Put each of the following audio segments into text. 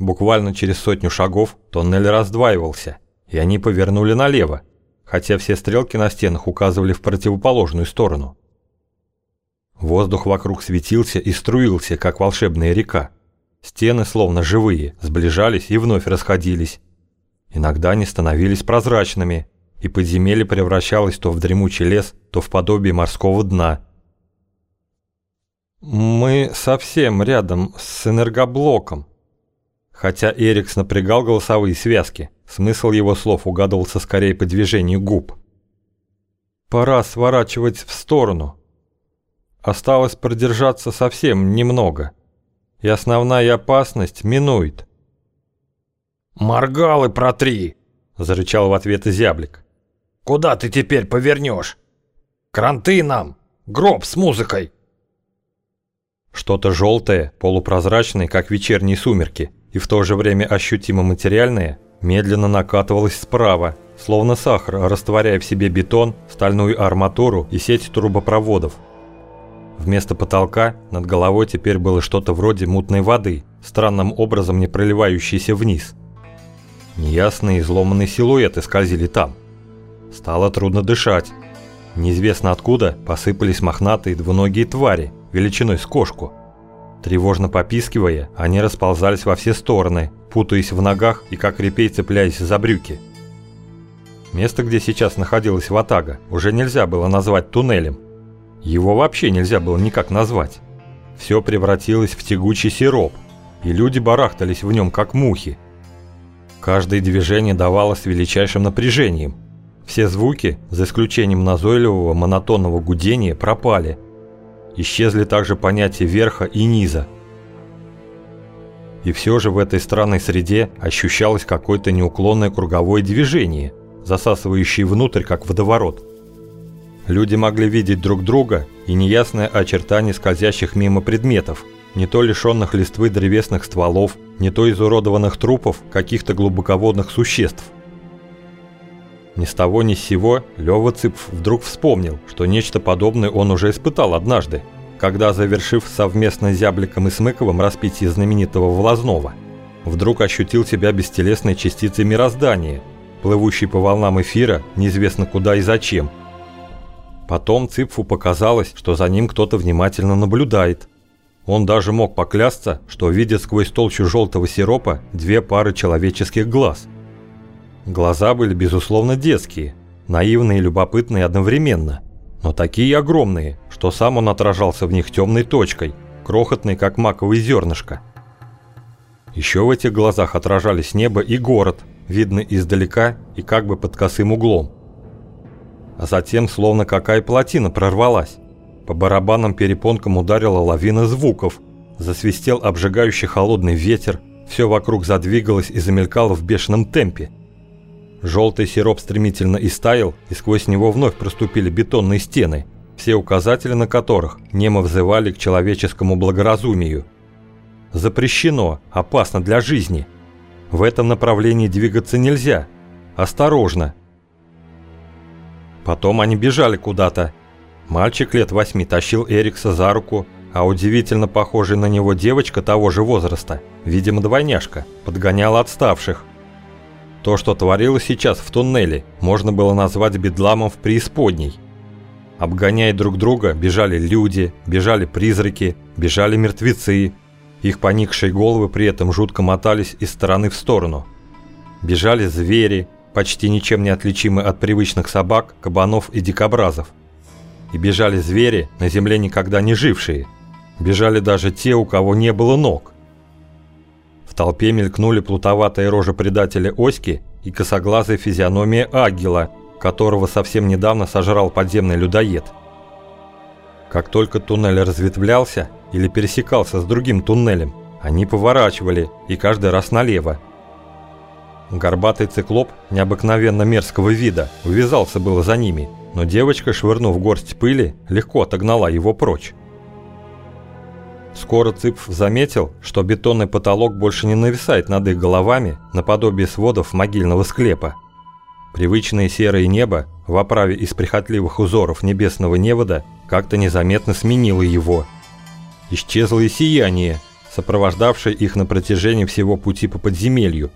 Буквально через сотню шагов тоннель раздваивался, и они повернули налево, хотя все стрелки на стенах указывали в противоположную сторону. Воздух вокруг светился и струился, как волшебная река. Стены, словно живые, сближались и вновь расходились. Иногда они становились прозрачными, и подземелье превращалось то в дремучий лес, то в подобие морского дна. «Мы совсем рядом с энергоблоком», Хотя Эрикс напрягал голосовые связки, смысл его слов угадывался скорее по движению губ. «Пора сворачивать в сторону. Осталось продержаться совсем немного, и основная опасность минует». «Моргал протри!» – зарычал в ответ зяблик. «Куда ты теперь повернешь? Кранты нам! Гроб с музыкой!» Что-то желтое, полупрозрачное, как вечерние сумерки – и в то же время ощутимо материальное, медленно накатывалось справа, словно сахар, растворяя в себе бетон, стальную арматуру и сеть трубопроводов. Вместо потолка над головой теперь было что-то вроде мутной воды, странным образом не проливающейся вниз. Неясные изломанные силуэты скользили там. Стало трудно дышать. Неизвестно откуда посыпались мохнатые двуногие твари, величиной с кошку – Тревожно попискивая, они расползались во все стороны, путаясь в ногах и как репей цепляясь за брюки. Место, где сейчас находилась Ватага, уже нельзя было назвать туннелем. Его вообще нельзя было никак назвать. Все превратилось в тягучий сироп, и люди барахтались в нем как мухи. Каждое движение давалось величайшим напряжением. Все звуки, за исключением назойливого монотонного гудения, пропали – Исчезли также понятия верха и низа. И все же в этой странной среде ощущалось какое-то неуклонное круговое движение, засасывающее внутрь, как водоворот. Люди могли видеть друг друга и неясное очертание скользящих мимо предметов, не то лишенных листвы древесных стволов, не то изуродованных трупов каких-то глубоководных существ – ни с того ни с сего Лёва Цыпф вдруг вспомнил, что нечто подобное он уже испытал однажды, когда, завершив совместно с Зябликом и Смыковым распитие знаменитого Волозного, вдруг ощутил себя бестелесной частицей мироздания, плывущей по волнам эфира неизвестно куда и зачем. Потом Цыпфу показалось, что за ним кто-то внимательно наблюдает. Он даже мог поклясться, что видит сквозь толщу желтого сиропа две пары человеческих глаз – Глаза были, безусловно, детские, наивные и любопытные одновременно, но такие огромные, что сам он отражался в них темной точкой, крохотной, как маковое зернышко. Еще в этих глазах отражались небо и город, видный издалека и как бы под косым углом. А затем, словно какая плотина прорвалась, по барабанным перепонкам ударила лавина звуков, засвистел обжигающий холодный ветер, все вокруг задвигалось и замелькало в бешеном темпе – Желтый сироп стремительно истаял, и сквозь него вновь проступили бетонные стены, все указатели на которых немо взывали к человеческому благоразумию. Запрещено, опасно для жизни. В этом направлении двигаться нельзя. Осторожно. Потом они бежали куда-то. Мальчик лет восьми тащил Эрикса за руку, а удивительно похожая на него девочка того же возраста, видимо двойняшка, подгоняла отставших. То, что творилось сейчас в туннеле, можно было назвать бедламом в преисподней. Обгоняя друг друга, бежали люди, бежали призраки, бежали мертвецы. Их поникшие головы при этом жутко мотались из стороны в сторону. Бежали звери, почти ничем не отличимые от привычных собак, кабанов и дикобразов. И бежали звери, на земле никогда не жившие. Бежали даже те, у кого не было ног – толпе мелькнули плутоватые рожи предателя Оськи и косоглазая физиономия Агила, которого совсем недавно сожрал подземный людоед. Как только туннель разветвлялся или пересекался с другим туннелем, они поворачивали, и каждый раз налево. Горбатый циклоп необыкновенно мерзкого вида увязался было за ними, но девочка, швырнув горсть пыли, легко отогнала его прочь. Скоро Цыпф заметил, что бетонный потолок больше не нависает над их головами наподобие сводов могильного склепа. Привычное серое небо в оправе из прихотливых узоров небесного невода как-то незаметно сменило его. Исчезло и сияние, сопровождавшей их на протяжении всего пути по подземелью.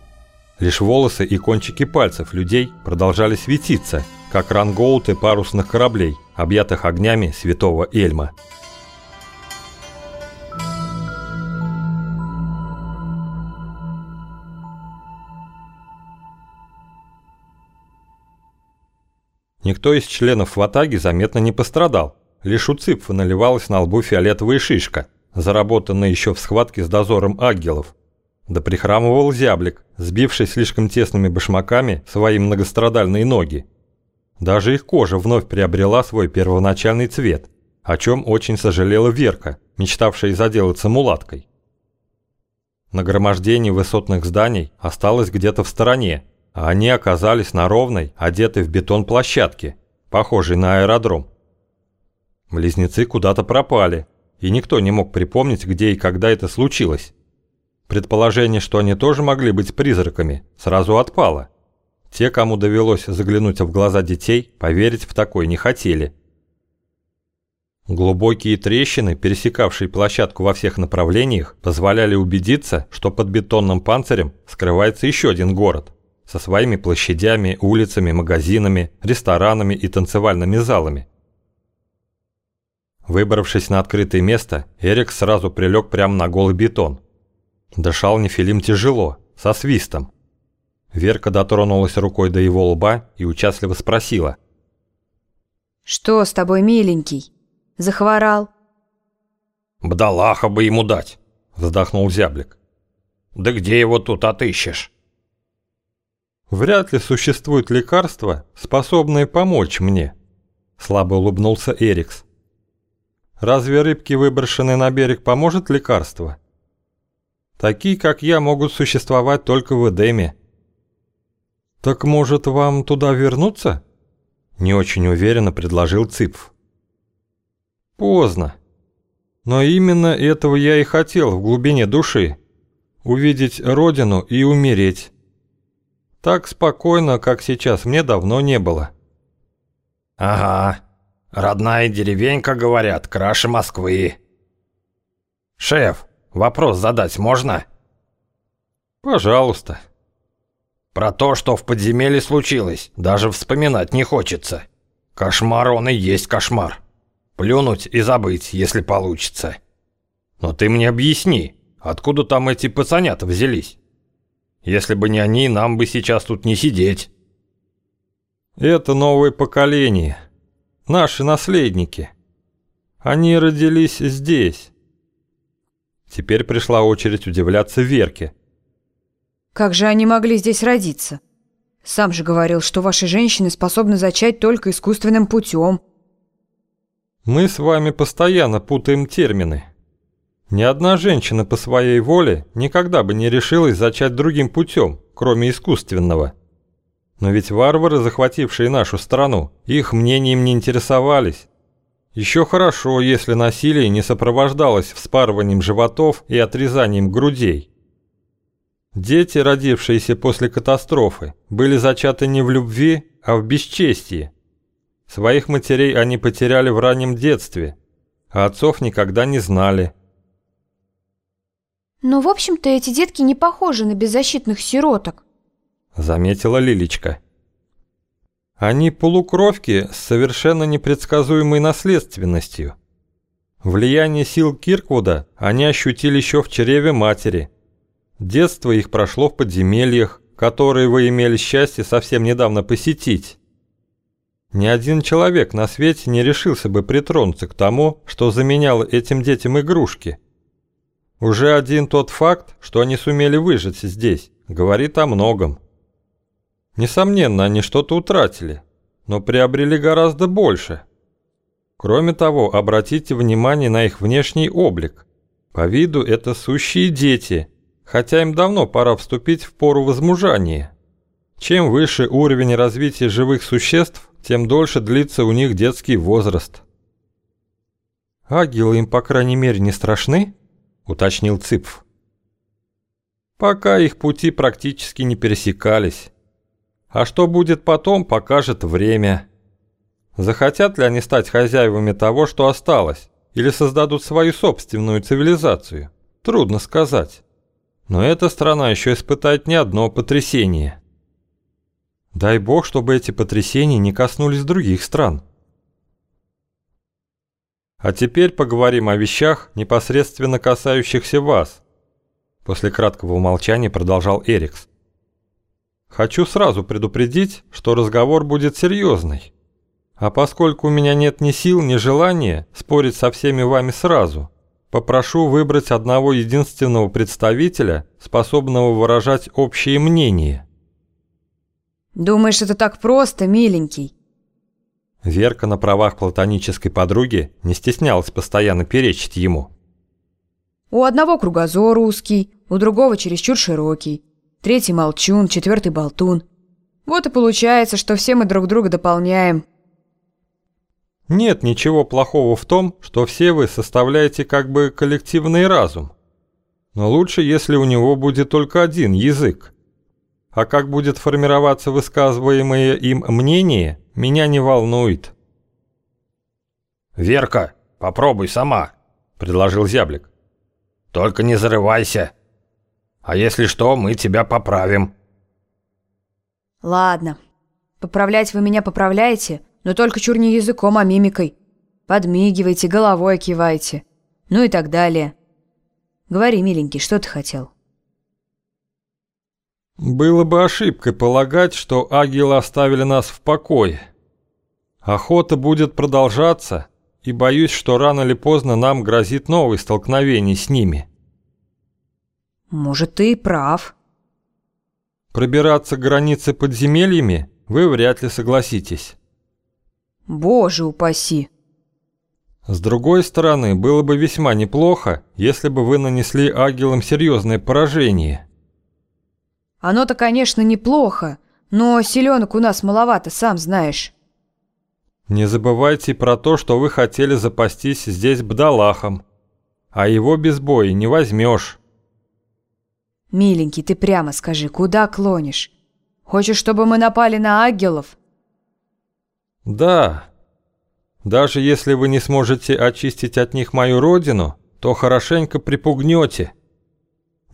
Лишь волосы и кончики пальцев людей продолжали светиться, как рангоуты парусных кораблей, объятых огнями святого Эльма. Никто из членов Ватаги заметно не пострадал. Лишь у Ципфа наливалась на лбу фиолетовая шишка, заработанная еще в схватке с дозором агелов. Да прихрамывал зяблик, сбивший слишком тесными башмаками свои многострадальные ноги. Даже их кожа вновь приобрела свой первоначальный цвет, о чем очень сожалела Верка, мечтавшая заделаться мулаткой. Нагромождение высотных зданий осталось где-то в стороне, а они оказались на ровной, одетой в бетон площадке, похожей на аэродром. Близнецы куда-то пропали, и никто не мог припомнить, где и когда это случилось. Предположение, что они тоже могли быть призраками, сразу отпало. Те, кому довелось заглянуть в глаза детей, поверить в такое не хотели. Глубокие трещины, пересекавшие площадку во всех направлениях, позволяли убедиться, что под бетонным панцирем скрывается еще один город со своими площадями, улицами, магазинами, ресторанами и танцевальными залами. Выбравшись на открытое место, Эрик сразу прилег прямо на голый бетон. Дышал Нефилим тяжело, со свистом. Верка дотронулась рукой до его лба и участливо спросила. «Что с тобой, миленький? Захворал?» «Бдалаха бы ему дать!» – вздохнул зяблик. «Да где его тут отыщешь?» Вряд ли существует лекарство, способное помочь мне, слабо улыбнулся Эрикс. Разве рыбки, выброшенные на берег, поможет лекарство? Такие, как я, могут существовать только в Эдеме. Так может вам туда вернуться? Не очень уверенно предложил Ципф. Поздно. Но именно этого я и хотел в глубине души. Увидеть родину и умереть. Так спокойно, как сейчас, мне давно не было. Ага, родная деревенька, говорят, краше Москвы. Шеф, вопрос задать можно? Пожалуйста. Про то, что в подземелье случилось, даже вспоминать не хочется. Кошмар он и есть кошмар. Плюнуть и забыть, если получится. Но ты мне объясни, откуда там эти пацанята взялись? Если бы не они, нам бы сейчас тут не сидеть. Это новое поколение. Наши наследники. Они родились здесь. Теперь пришла очередь удивляться Верке. Как же они могли здесь родиться? Сам же говорил, что ваши женщины способны зачать только искусственным путем. Мы с вами постоянно путаем термины. Ни одна женщина по своей воле никогда бы не решилась зачать другим путем, кроме искусственного. Но ведь варвары, захватившие нашу страну, их мнением не интересовались. Еще хорошо, если насилие не сопровождалось вспарыванием животов и отрезанием грудей. Дети, родившиеся после катастрофы, были зачаты не в любви, а в бесчестии. Своих матерей они потеряли в раннем детстве, а отцов никогда не знали – но, в общем-то, эти детки не похожи на беззащитных сироток. Заметила Лилечка. Они полукровки с совершенно непредсказуемой наследственностью. Влияние сил Кирквуда они ощутили еще в чреве матери. Детство их прошло в подземельях, которые вы имели счастье совсем недавно посетить. Ни один человек на свете не решился бы притронуться к тому, что заменяло этим детям игрушки – уже один тот факт, что они сумели выжить здесь, говорит о многом. Несомненно, они что-то утратили, но приобрели гораздо больше. Кроме того, обратите внимание на их внешний облик. По виду это сущие дети, хотя им давно пора вступить в пору возмужания. Чем выше уровень развития живых существ, тем дольше длится у них детский возраст. Агилы им, по крайней мере, не страшны? – уточнил Цыпф. «Пока их пути практически не пересекались. А что будет потом, покажет время. Захотят ли они стать хозяевами того, что осталось, или создадут свою собственную цивилизацию? Трудно сказать. Но эта страна еще испытает не одно потрясение. Дай бог, чтобы эти потрясения не коснулись других стран. А теперь поговорим о вещах, непосредственно касающихся вас. После краткого умолчания продолжал Эрикс. Хочу сразу предупредить, что разговор будет серьезный. А поскольку у меня нет ни сил, ни желания спорить со всеми вами сразу, попрошу выбрать одного единственного представителя, способного выражать общее мнение. Думаешь, это так просто, миленький? Верка на правах платонической подруги не стеснялась постоянно перечить ему. У одного кругозор узкий, у другого чересчур широкий, третий молчун, четвертый болтун. Вот и получается, что все мы друг друга дополняем, нет ничего плохого в том, что все вы составляете как бы коллективный разум. Но лучше, если у него будет только один язык. А как будет формироваться высказываемое им мнение, меня не волнует. «Верка, попробуй сама», — предложил Зяблик. «Только не зарывайся. А если что, мы тебя поправим». «Ладно. Поправлять вы меня поправляете, но только чур не языком, а мимикой. Подмигивайте, головой кивайте. Ну и так далее. Говори, миленький, что ты хотел?» «Было бы ошибкой полагать, что агилы оставили нас в покое. Охота будет продолжаться, и боюсь, что рано или поздно нам грозит новое столкновение с ними». «Может, ты и прав». «Пробираться к границе подземельями вы вряд ли согласитесь». Боже упаси! С другой стороны, было бы весьма неплохо, если бы вы нанесли агилам серьезное поражение. Оно-то, конечно, неплохо, но селенок у нас маловато, сам знаешь. Не забывайте про то, что вы хотели запастись здесь бдалахом, а его без боя не возьмешь. Миленький, ты прямо скажи, куда клонишь? Хочешь, чтобы мы напали на агелов? Да. Даже если вы не сможете очистить от них мою родину, то хорошенько припугнете.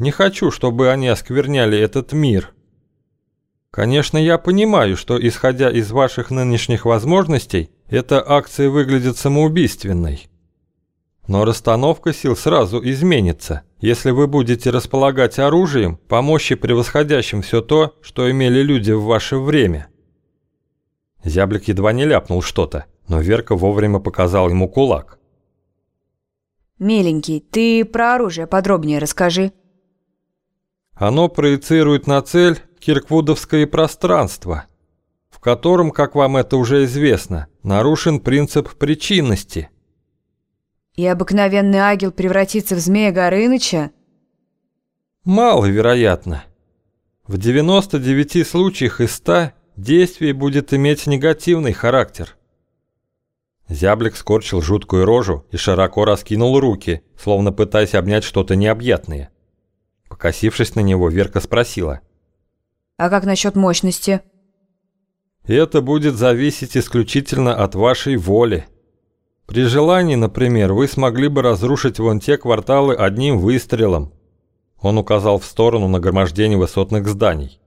Не хочу, чтобы они оскверняли этот мир. Конечно, я понимаю, что, исходя из ваших нынешних возможностей, эта акция выглядит самоубийственной. Но расстановка сил сразу изменится, если вы будете располагать оружием, по мощи превосходящим все то, что имели люди в ваше время. Зяблик едва не ляпнул что-то, но Верка вовремя показал ему кулак. «Миленький, ты про оружие подробнее расскажи». Оно проецирует на цель кирквудовское пространство, в котором, как вам это уже известно, нарушен принцип причинности. И обыкновенный агил превратится в змея Горыныча? Маловероятно. В 99 случаях из 100 действие будет иметь негативный характер. Зяблик скорчил жуткую рожу и широко раскинул руки, словно пытаясь обнять что-то необъятное. Покосившись на него, Верка спросила. «А как насчет мощности?» «Это будет зависеть исключительно от вашей воли. При желании, например, вы смогли бы разрушить вон те кварталы одним выстрелом». Он указал в сторону нагромождения высотных зданий.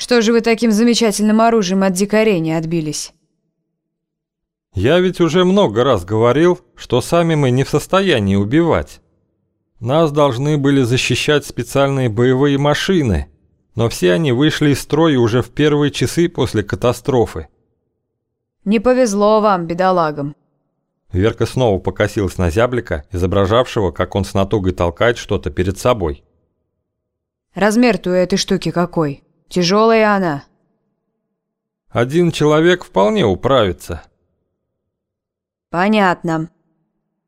Что же вы таким замечательным оружием от дикарей не отбились? Я ведь уже много раз говорил, что сами мы не в состоянии убивать. Нас должны были защищать специальные боевые машины, но все они вышли из строя уже в первые часы после катастрофы. Не повезло вам, бедолагам. Верка снова покосилась на зяблика, изображавшего, как он с натугой толкает что-то перед собой. Размер-то у этой штуки какой? Тяжелая она. Один человек вполне управится. Понятно.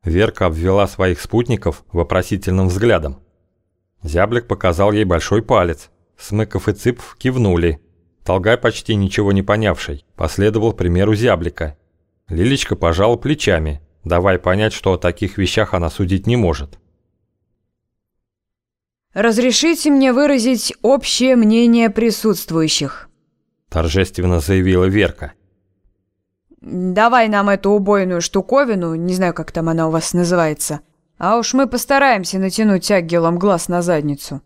Верка обвела своих спутников вопросительным взглядом. Зяблик показал ей большой палец. Смыков и Цыпов кивнули. Толгай, почти ничего не понявший, последовал примеру зяблика. Лилечка пожала плечами, давая понять, что о таких вещах она судить не может. «Разрешите мне выразить общее мнение присутствующих», торжественно заявила Верка. «Давай нам эту убойную штуковину, не знаю, как там она у вас называется, А уж мы постараемся натянуть агелом глаз на задницу.